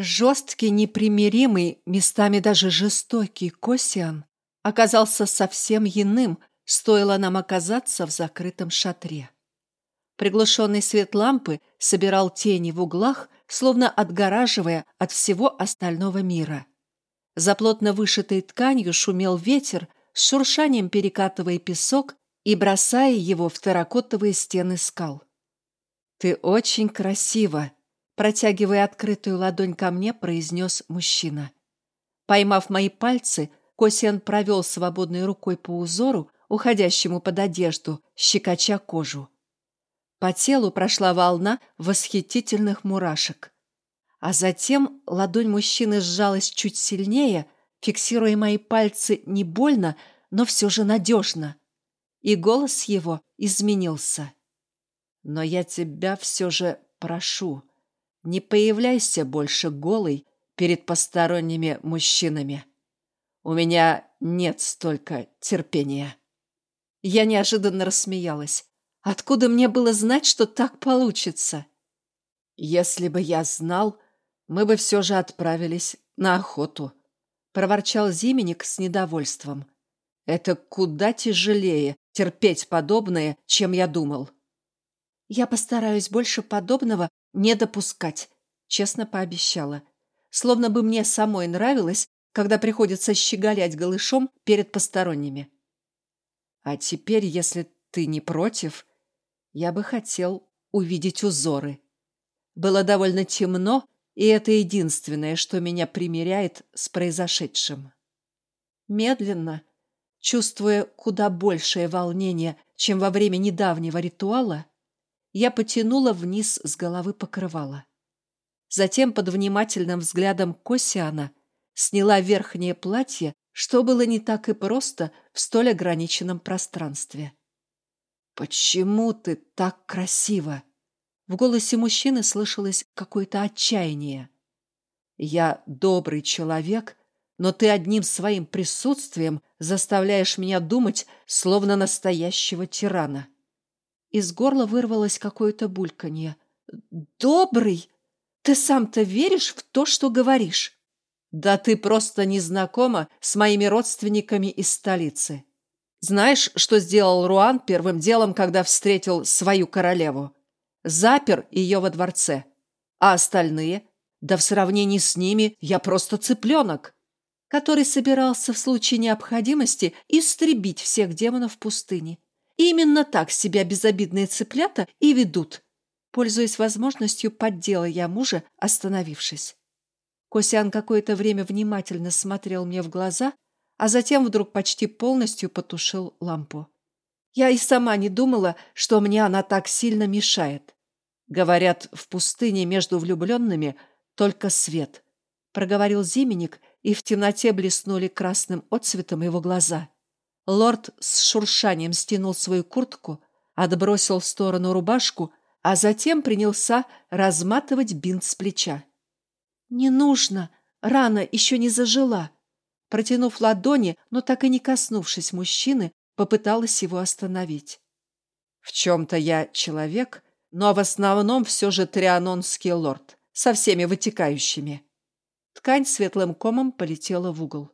Жесткий, непримиримый, местами даже жестокий Косиан оказался совсем иным, стоило нам оказаться в закрытом шатре. Приглушенный свет лампы собирал тени в углах, словно отгораживая от всего остального мира. За плотно вышитой тканью шумел ветер, с шуршанием перекатывая песок и бросая его в терракотовые стены скал. «Ты очень красива!» Протягивая открытую ладонь ко мне, произнес мужчина. Поймав мои пальцы, Косиан провел свободной рукой по узору, уходящему под одежду, щекоча кожу. По телу прошла волна восхитительных мурашек. А затем ладонь мужчины сжалась чуть сильнее, фиксируя мои пальцы не больно, но все же надежно. И голос его изменился. «Но я тебя все же прошу, не появляйся больше голой перед посторонними мужчинами. У меня нет столько терпения». Я неожиданно рассмеялась. Откуда мне было знать, что так получится? Если бы я знал, мы бы все же отправились на охоту. Проворчал Зименник с недовольством. Это куда тяжелее терпеть подобное, чем я думал. Я постараюсь больше подобного не допускать, честно пообещала. Словно бы мне самой нравилось, когда приходится щеголять голышом перед посторонними. А теперь, если ты не против, я бы хотел увидеть узоры. Было довольно темно, и это единственное, что меня примиряет с произошедшим. Медленно, чувствуя куда большее волнение, чем во время недавнего ритуала, я потянула вниз с головы покрывала. Затем под внимательным взглядом Косиана сняла верхнее платье, что было не так и просто в столь ограниченном пространстве. «Почему ты так красива?» В голосе мужчины слышалось какое-то отчаяние. «Я добрый человек, но ты одним своим присутствием заставляешь меня думать, словно настоящего тирана». Из горла вырвалось какое-то бульканье. «Добрый? Ты сам-то веришь в то, что говоришь?» «Да ты просто не знакома с моими родственниками из столицы. Знаешь, что сделал Руан первым делом, когда встретил свою королеву? Запер ее во дворце. А остальные? Да в сравнении с ними я просто цыпленок, который собирался в случае необходимости истребить всех демонов пустыни. Именно так себя безобидные цыплята и ведут. Пользуясь возможностью, поддела я мужа, остановившись. Косян какое-то время внимательно смотрел мне в глаза, а затем вдруг почти полностью потушил лампу. Я и сама не думала, что мне она так сильно мешает. Говорят, в пустыне между влюбленными только свет. Проговорил Зименник, и в темноте блеснули красным отцветом его глаза. Лорд с шуршанием стянул свою куртку, отбросил в сторону рубашку, а затем принялся разматывать бинт с плеча. «Не нужно! Рана еще не зажила!» Протянув ладони, но так и не коснувшись мужчины, попыталась его остановить. «В чем-то я человек, но в основном все же трианонский лорд, со всеми вытекающими». Ткань светлым комом полетела в угол.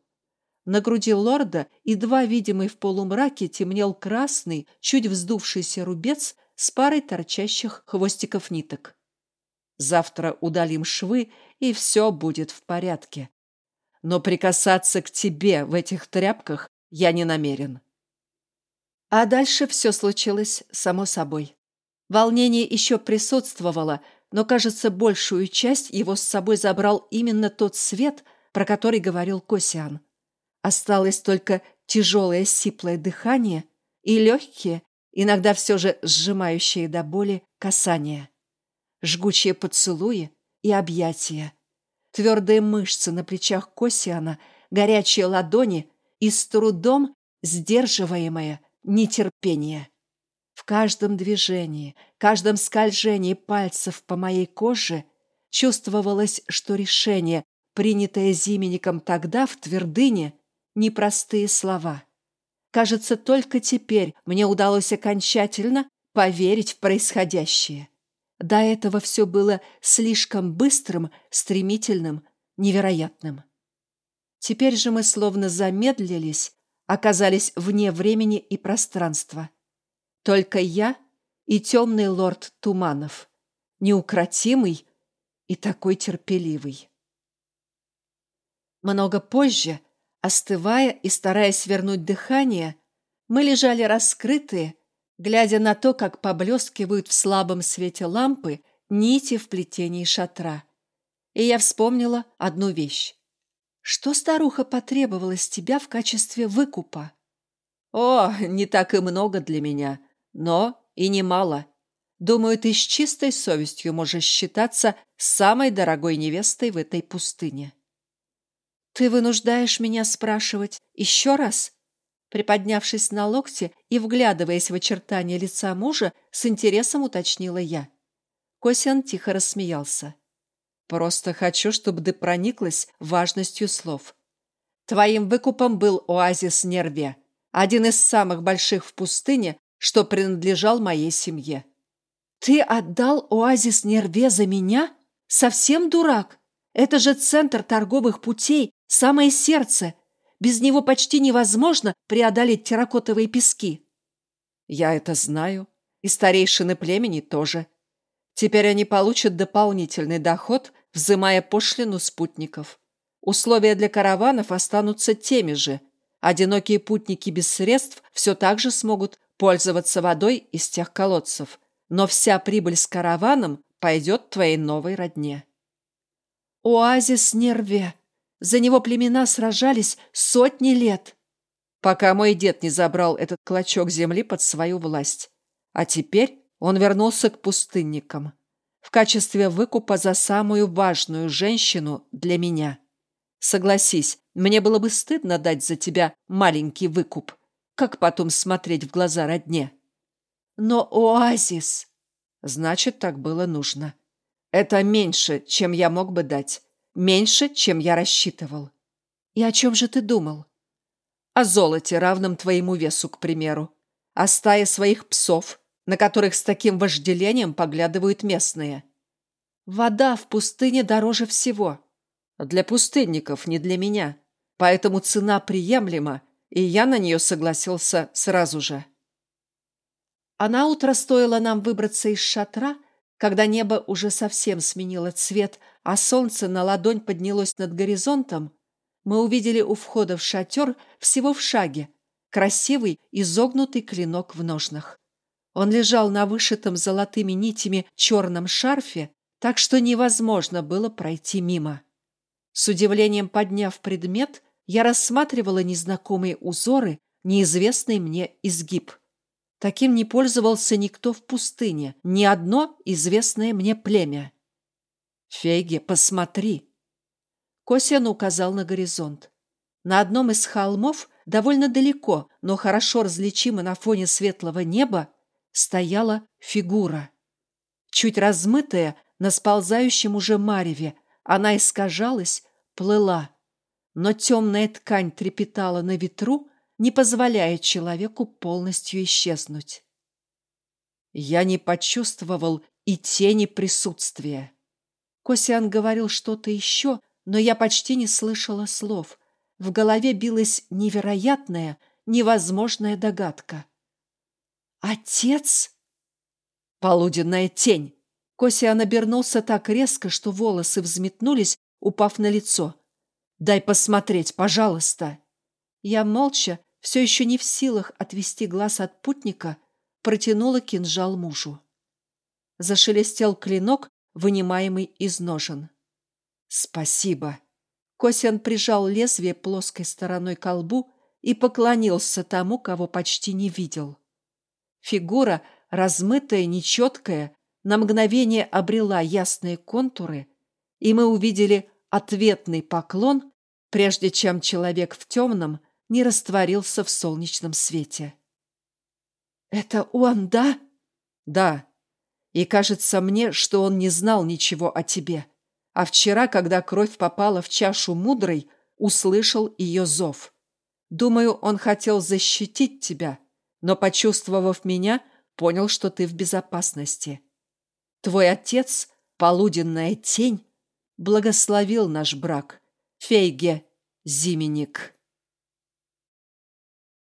На груди лорда, едва видимый в полумраке, темнел красный, чуть вздувшийся рубец с парой торчащих хвостиков ниток. Завтра удалим швы, и все будет в порядке. Но прикасаться к тебе в этих тряпках я не намерен. А дальше все случилось само собой. Волнение еще присутствовало, но, кажется, большую часть его с собой забрал именно тот свет, про который говорил Косиан. Осталось только тяжелое сиплое дыхание и легкие, иногда все же сжимающие до боли, касания. Жгучие поцелуи и объятия. Твердые мышцы на плечах Косиана, горячие ладони и с трудом сдерживаемое нетерпение. В каждом движении, каждом скольжении пальцев по моей коже чувствовалось, что решение, принятое Зименником тогда в твердыне, непростые слова. Кажется, только теперь мне удалось окончательно поверить в происходящее. До этого все было слишком быстрым, стремительным, невероятным. Теперь же мы словно замедлились, оказались вне времени и пространства. Только я и темный лорд Туманов, неукротимый и такой терпеливый. Много позже, остывая и стараясь вернуть дыхание, мы лежали раскрытые, глядя на то, как поблескивают в слабом свете лампы нити в плетении шатра. И я вспомнила одну вещь. Что старуха потребовала с тебя в качестве выкупа? О, не так и много для меня, но и немало. Думаю, ты с чистой совестью можешь считаться самой дорогой невестой в этой пустыне. Ты вынуждаешь меня спрашивать еще раз? Приподнявшись на локте и вглядываясь в очертания лица мужа, с интересом уточнила я. Косян тихо рассмеялся. «Просто хочу, чтобы ты прониклась важностью слов. Твоим выкупом был оазис Нерве, один из самых больших в пустыне, что принадлежал моей семье». «Ты отдал оазис Нерве за меня? Совсем дурак? Это же центр торговых путей, самое сердце, без него почти невозможно преодолеть терракотовые пески. Я это знаю. И старейшины племени тоже. Теперь они получат дополнительный доход, взимая пошлину спутников. Условия для караванов останутся теми же. Одинокие путники без средств все так же смогут пользоваться водой из тех колодцев. Но вся прибыль с караваном пойдет твоей новой родне. Оазис Нерве за него племена сражались сотни лет, пока мой дед не забрал этот клочок земли под свою власть. А теперь он вернулся к пустынникам в качестве выкупа за самую важную женщину для меня. Согласись, мне было бы стыдно дать за тебя маленький выкуп. Как потом смотреть в глаза родне? Но оазис... Значит, так было нужно. Это меньше, чем я мог бы дать. Меньше, чем я рассчитывал. И о чем же ты думал? О золоте, равном твоему весу, к примеру. О стае своих псов, на которых с таким вожделением поглядывают местные. Вода в пустыне дороже всего. Для пустынников, не для меня. Поэтому цена приемлема, и я на нее согласился сразу же. А на утро стоило нам выбраться из шатра, когда небо уже совсем сменило цвет, а солнце на ладонь поднялось над горизонтом, мы увидели у входа в шатер всего в шаге красивый изогнутый клинок в ножнах. Он лежал на вышитом золотыми нитями черном шарфе, так что невозможно было пройти мимо. С удивлением подняв предмет, я рассматривала незнакомые узоры, неизвестный мне изгиб. Таким не пользовался никто в пустыне, ни одно известное мне племя. «Фейги, посмотри!» Косян указал на горизонт. На одном из холмов, довольно далеко, но хорошо различимо на фоне светлого неба, стояла фигура. Чуть размытая на сползающем уже мареве, она искажалась, плыла. Но темная ткань трепетала на ветру, не позволяя человеку полностью исчезнуть. Я не почувствовал и тени присутствия. Косиан говорил что-то еще, но я почти не слышала слов. В голове билась невероятная, невозможная догадка. «Отец?» «Полуденная тень!» Косиан обернулся так резко, что волосы взметнулись, упав на лицо. «Дай посмотреть, пожалуйста!» Я молча, все еще не в силах отвести глаз от путника, протянула кинжал мужу. Зашелестел клинок, вынимаемый из ножен. «Спасибо!» Косян прижал лезвие плоской стороной к лбу и поклонился тому, кого почти не видел. Фигура, размытая, нечеткая, на мгновение обрела ясные контуры, и мы увидели ответный поклон, прежде чем человек в темном не растворился в солнечном свете. «Это он, да?» «Да», и кажется мне, что он не знал ничего о тебе. А вчера, когда кровь попала в чашу мудрой, услышал ее зов. Думаю, он хотел защитить тебя, но, почувствовав меня, понял, что ты в безопасности. Твой отец, полуденная тень, благословил наш брак, Фейге Зименик.